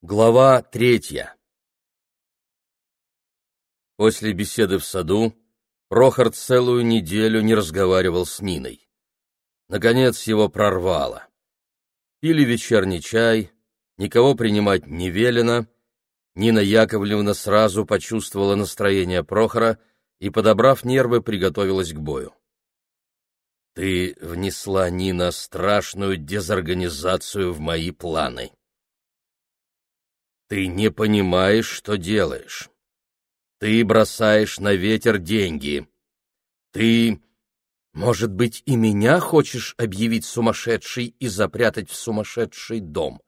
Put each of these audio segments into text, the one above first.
Глава третья После беседы в саду Прохор целую неделю не разговаривал с Ниной. Наконец его прорвало. Пили вечерний чай, никого принимать не велено. Нина Яковлевна сразу почувствовала настроение Прохора и, подобрав нервы, приготовилась к бою. «Ты внесла, Нина, страшную дезорганизацию в мои планы», ты не понимаешь, что делаешь. Ты бросаешь на ветер деньги. Ты, может быть, и меня хочешь объявить сумасшедшей и запрятать в сумасшедший дом?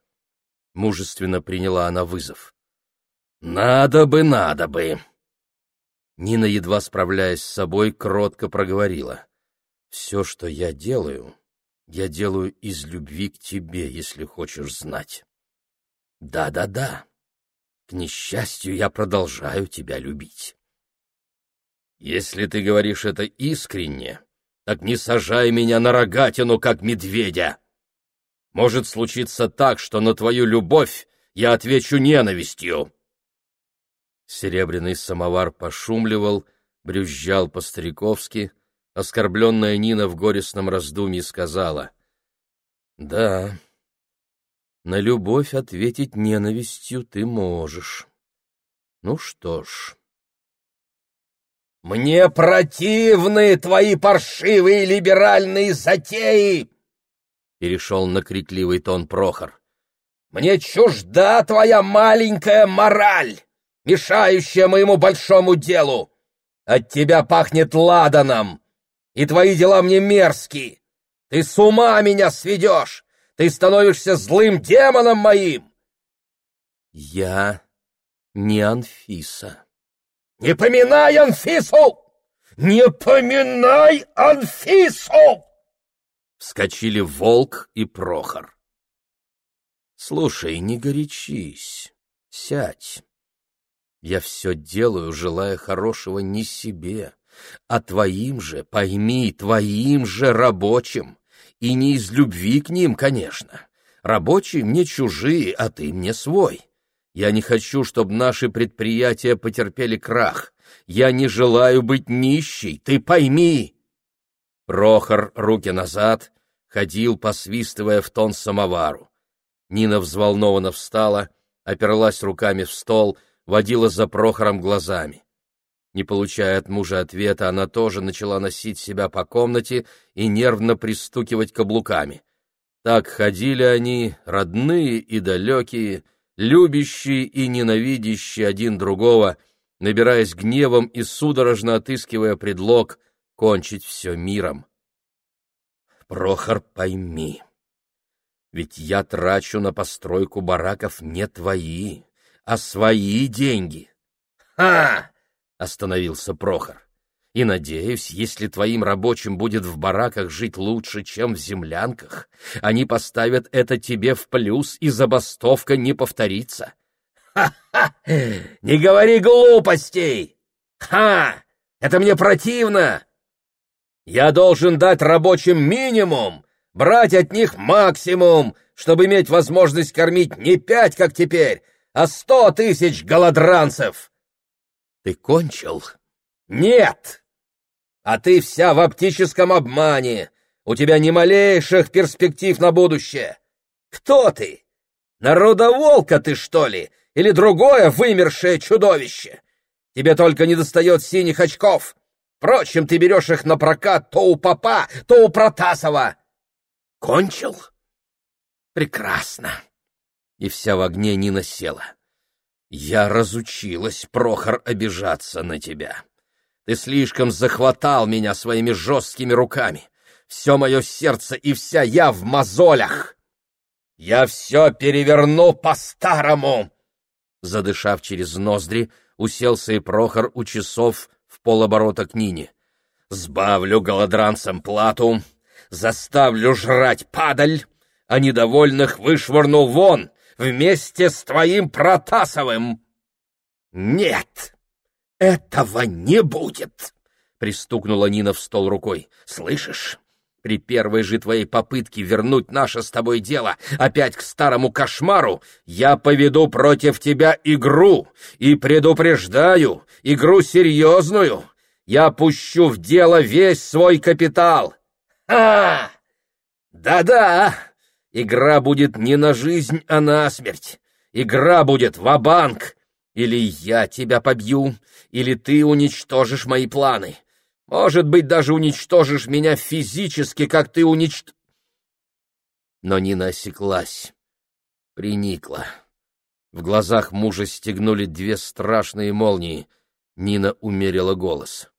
Мужественно приняла она вызов. Надо бы, надо бы. Нина, едва справляясь с собой, кротко проговорила. Все, что я делаю, я делаю из любви к тебе, если хочешь знать. Да-да-да. К несчастью, я продолжаю тебя любить. Если ты говоришь это искренне, так не сажай меня на рогатину, как медведя. Может случиться так, что на твою любовь я отвечу ненавистью. Серебряный самовар пошумливал, брюзжал по-стариковски. Оскорбленная Нина в горестном раздумье сказала. — Да, на любовь ответить ненавистью ты можешь. Ну что ж... «Мне противны твои паршивые либеральные затеи!» Перешел на крикливый тон Прохор. «Мне чужда твоя маленькая мораль, мешающая моему большому делу. От тебя пахнет ладаном, и твои дела мне мерзкие. Ты с ума меня сведешь, ты становишься злым демоном моим!» «Я не Анфиса». «Не поминай Анфису! Не поминай Анфису!» Вскочили Волк и Прохор. «Слушай, не горячись, сядь. Я все делаю, желая хорошего не себе, а твоим же, пойми, твоим же рабочим. И не из любви к ним, конечно. Рабочие мне чужие, а ты мне свой. Я не хочу, чтобы наши предприятия потерпели крах. Я не желаю быть нищей, ты пойми. Прохор, руки назад, ходил, посвистывая в тон самовару. Нина взволнованно встала, оперлась руками в стол, водила за Прохором глазами. Не получая от мужа ответа, она тоже начала носить себя по комнате и нервно пристукивать каблуками. Так ходили они, родные и далекие, любящие и ненавидящие один другого, набираясь гневом и судорожно отыскивая предлог кончить все миром. Прохор, пойми, ведь я трачу на постройку бараков не твои, а свои деньги. Ха! Остановился Прохор. И надеюсь, если твоим рабочим будет в бараках жить лучше, чем в землянках, они поставят это тебе в плюс, и забастовка не повторится. Ха-ха! Не говори глупостей! Ха! Это мне противно! Я должен дать рабочим минимум, брать от них максимум, чтобы иметь возможность кормить не пять, как теперь, а сто тысяч голодранцев. Ты кончил? Нет! А ты вся в оптическом обмане. У тебя ни малейших перспектив на будущее. Кто ты? Народоволка ты, что ли? Или другое вымершее чудовище? Тебе только не достает синих очков. Впрочем, ты берешь их на прокат то у папа, то у Протасова. Кончил? Прекрасно. И вся в огне Нина села. Я разучилась, Прохор, обижаться на тебя. Ты слишком захватал меня своими жесткими руками. Все мое сердце и вся я в мозолях. Я все переверну по-старому. Задышав через ноздри, уселся и Прохор у часов в полоборота к Нине. Сбавлю голодранцам плату, заставлю жрать падаль, а недовольных вышвырну вон, вместе с твоим Протасовым. Нет, этого не будет, пристукнула Нина в стол рукой. Слышишь? При первой же твоей попытке вернуть наше с тобой дело опять к старому кошмару, я поведу против тебя игру и предупреждаю, игру серьезную. Я пущу в дело весь свой капитал. А! Да-да, игра будет не на жизнь, а на смерть. Игра будет ва-банк. Или я тебя побью, или ты уничтожишь мои планы. Может быть, даже уничтожишь меня физически, как ты уничт... Но Нина осеклась, приникла. В глазах мужа стегнули две страшные молнии. Нина умерила голос.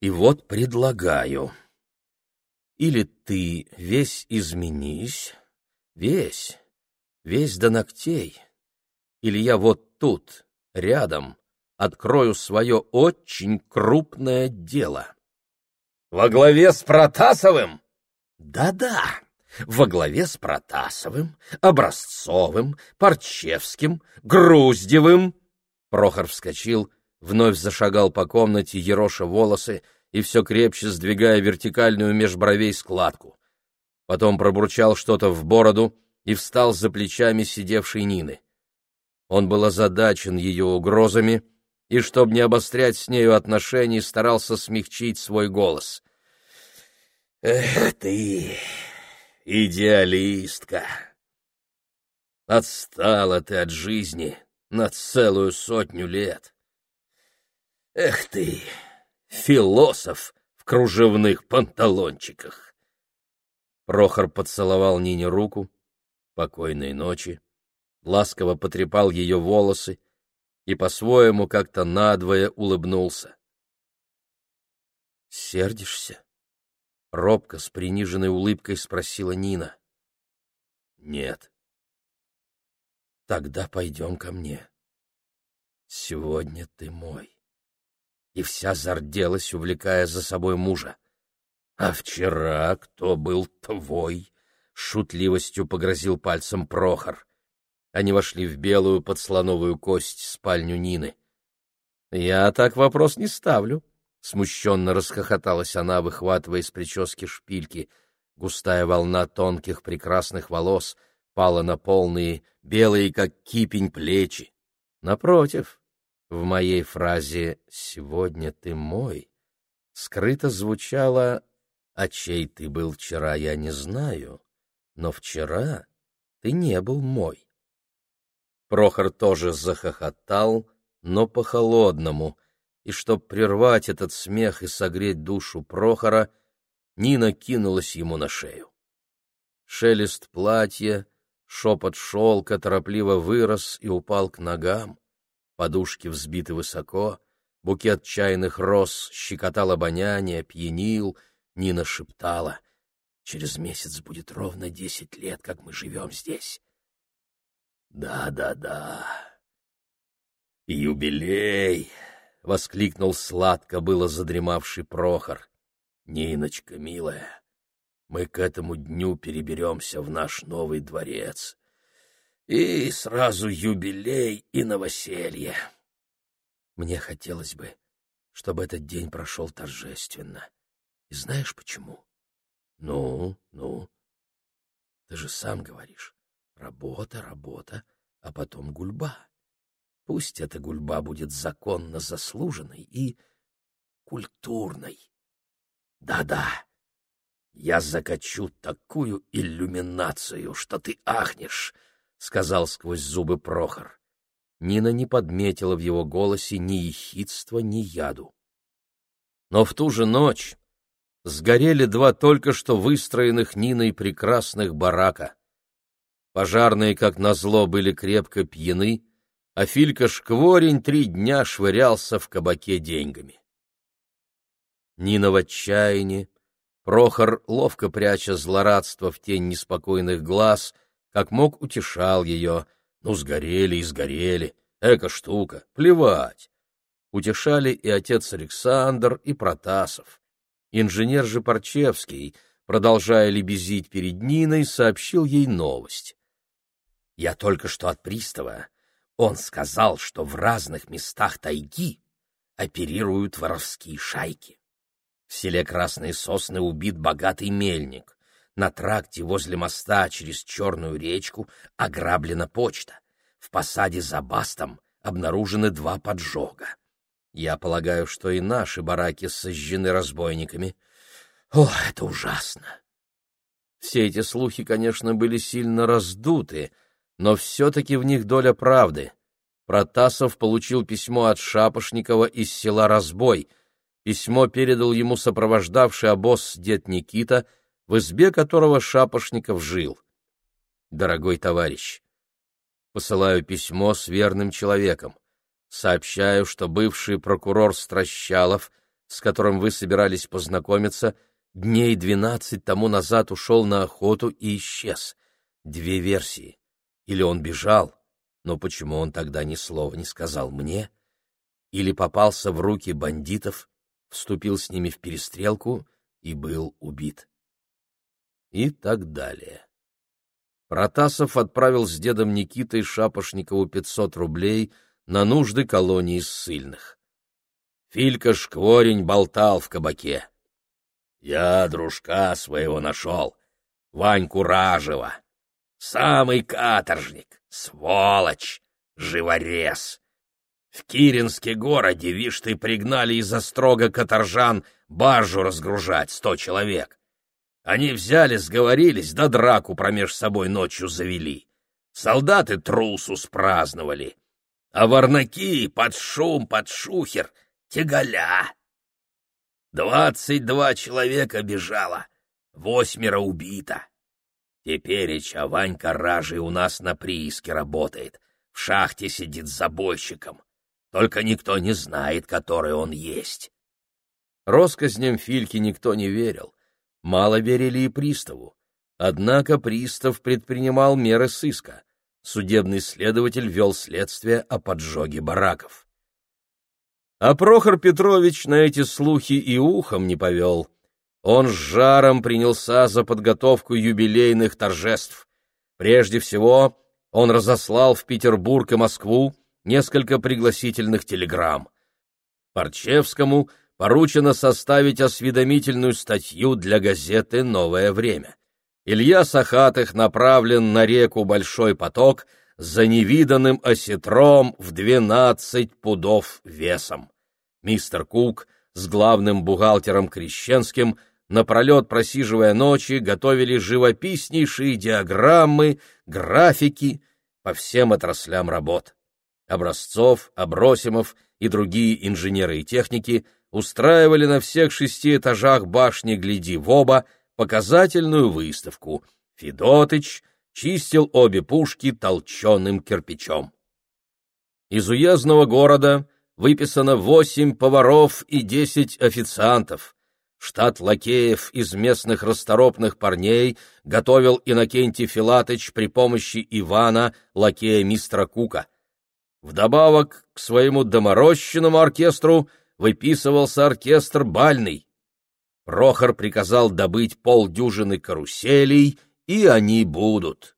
«И вот предлагаю. Или ты весь изменись, весь, весь до ногтей, или я вот тут, рядом, открою свое очень крупное дело. Во главе с Протасовым? Да-да, во главе с Протасовым, Образцовым, Парчевским, Груздевым. Прохор вскочил, вновь зашагал по комнате, ероша волосы и все крепче сдвигая вертикальную меж бровей складку. Потом пробурчал что-то в бороду и встал за плечами сидевшей Нины. Он был озадачен ее угрозами, и, чтобы не обострять с нею отношений, старался смягчить свой голос. «Эх ты, идеалистка! Отстала ты от жизни на целую сотню лет! Эх ты, философ в кружевных панталончиках!» Прохор поцеловал Нине руку. Покойной ночи. Ласково потрепал ее волосы, и по-своему как-то надвое улыбнулся. «Сердишься?» — робко, с приниженной улыбкой спросила Нина. «Нет». «Тогда пойдем ко мне. Сегодня ты мой». И вся зарделась, увлекая за собой мужа. «А вчера кто был твой?» — шутливостью погрозил пальцем Прохор. Они вошли в белую подслоновую кость спальню Нины. «Я так вопрос не ставлю», — смущенно расхохоталась она, выхватывая из прически шпильки. Густая волна тонких прекрасных волос пала на полные, белые, как кипень, плечи. Напротив, в моей фразе «сегодня ты мой» скрыто звучало «а чей ты был вчера, я не знаю, но вчера ты не был мой». Прохор тоже захохотал, но по-холодному, и чтоб прервать этот смех и согреть душу Прохора, Нина кинулась ему на шею. Шелест платья, шепот шелка торопливо вырос и упал к ногам, подушки взбиты высоко, букет чайных роз щекотал обоняние, пьянил, Нина шептала — Через месяц будет ровно десять лет, как мы живем здесь. Да-да-да. Юбилей! — воскликнул сладко было задремавший Прохор. Ниночка, милая, мы к этому дню переберемся в наш новый дворец. И сразу юбилей и новоселье. Мне хотелось бы, чтобы этот день прошел торжественно. И знаешь почему? Ну, ну, ты же сам говоришь. Работа, работа, а потом гульба. Пусть эта гульба будет законно заслуженной и культурной. Да-да, я закачу такую иллюминацию, что ты ахнешь, — сказал сквозь зубы Прохор. Нина не подметила в его голосе ни ехидства, ни яду. Но в ту же ночь сгорели два только что выстроенных Ниной прекрасных барака. Пожарные, как назло, были крепко пьяны, а Филька Шкворень три дня швырялся в кабаке деньгами. Нина в отчаянии, Прохор, ловко пряча злорадство в тень неспокойных глаз, как мог утешал ее. Ну, сгорели и сгорели, эка штука, плевать. Утешали и отец Александр, и Протасов. Инженер же Парчевский, продолжая лебезить перед Ниной, сообщил ей новость. Я только что от пристава. Он сказал, что в разных местах тайги оперируют воровские шайки. В селе Красные Сосны убит богатый мельник. На тракте возле моста через Черную речку ограблена почта. В посаде за Бастом обнаружены два поджога. Я полагаю, что и наши бараки сожжены разбойниками. О, это ужасно! Все эти слухи, конечно, были сильно раздуты, но все-таки в них доля правды. Протасов получил письмо от Шапошникова из села Разбой. Письмо передал ему сопровождавший обоз дед Никита, в избе которого Шапошников жил. «Дорогой товарищ, посылаю письмо с верным человеком. Сообщаю, что бывший прокурор Стращалов, с которым вы собирались познакомиться, дней двенадцать тому назад ушел на охоту и исчез. Две версии. Или он бежал, но почему он тогда ни слова не сказал мне? Или попался в руки бандитов, вступил с ними в перестрелку и был убит? И так далее. Протасов отправил с дедом Никитой Шапошникову пятьсот рублей на нужды колонии ссыльных. Филька Шкворень болтал в кабаке. «Я дружка своего нашел, Ваньку Ражева. Самый каторжник, Сволочь! Живорез! В Киринске городе, вишь ты, пригнали из-за строга каторжан баржу разгружать, сто человек. Они взяли, сговорились, да драку промеж собой ночью завели. Солдаты трусу спраздновали, а варнаки под шум, под шухер, тягаля. Двадцать два человека бежало, восьмеро убито. Теперь Ванька Ражий у нас на прииске работает, в шахте сидит забойщиком. Только никто не знает, который он есть. Росказням Фильки никто не верил. Мало верили и приставу. Однако пристав предпринимал меры сыска. Судебный следователь вел следствие о поджоге бараков. А Прохор Петрович на эти слухи и ухом не повел. Он с жаром принялся за подготовку юбилейных торжеств. Прежде всего, он разослал в Петербург и Москву несколько пригласительных телеграмм. Парчевскому поручено составить осведомительную статью для газеты «Новое время». Илья Сахатых направлен на реку Большой поток за невиданным осетром в двенадцать пудов весом. Мистер Кук с главным бухгалтером Крещенским – напролет просиживая ночи, готовили живописнейшие диаграммы, графики по всем отраслям работ. Образцов, Абросимов и другие инженеры и техники устраивали на всех шести этажах башни «Гляди в оба» показательную выставку. Федотыч чистил обе пушки толченым кирпичом. Из уездного города выписано восемь поваров и десять официантов. Штат лакеев из местных расторопных парней готовил Иннокентий Филатыч при помощи Ивана, лакея мистера Кука. Вдобавок к своему доморощенному оркестру выписывался оркестр бальный. Прохор приказал добыть полдюжины каруселей, и они будут.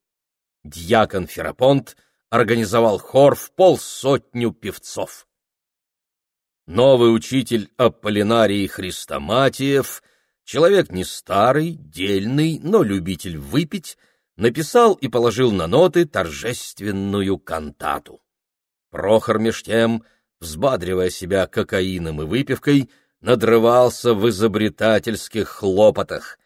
Дьякон Ферапонт организовал хор в полсотню певцов. Новый учитель Аполлинарий Христоматиев, человек не старый, дельный, но любитель выпить, написал и положил на ноты торжественную кантату. Прохор меж тем, взбадривая себя кокаином и выпивкой, надрывался в изобретательских хлопотах.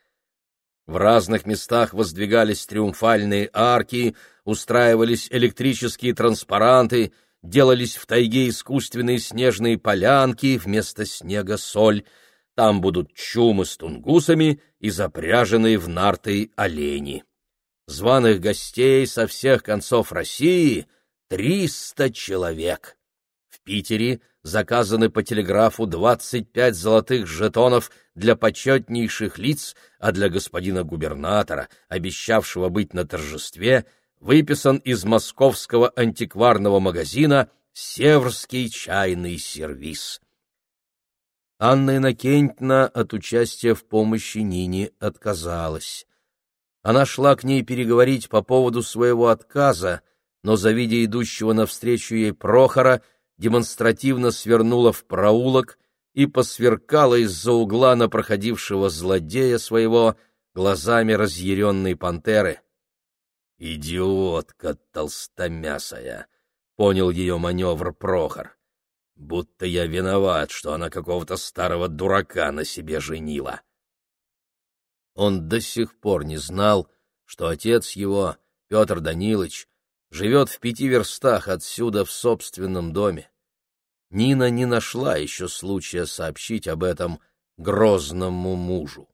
В разных местах воздвигались триумфальные арки, устраивались электрические транспаранты — делались в тайге искусственные снежные полянки, вместо снега соль. Там будут чумы с тунгусами и запряженные в нарты олени. Званых гостей со всех концов России — триста человек. Питере заказаны по телеграфу двадцать пять золотых жетонов для почетнейших лиц, а для господина губернатора, обещавшего быть на торжестве, выписан из московского антикварного магазина «Северский чайный сервиз». Анна Иннокентьевна от участия в помощи Нине отказалась. Она шла к ней переговорить по поводу своего отказа, но, завидя идущего навстречу ей Прохора, демонстративно свернула в проулок и посверкала из-за угла на проходившего злодея своего глазами разъяренной пантеры. «Идиотка толстомясая!» — понял ее маневр Прохор. «Будто я виноват, что она какого-то старого дурака на себе женила». Он до сих пор не знал, что отец его, Петр Данилович, живет в пяти верстах отсюда в собственном доме. Нина не нашла еще случая сообщить об этом грозному мужу.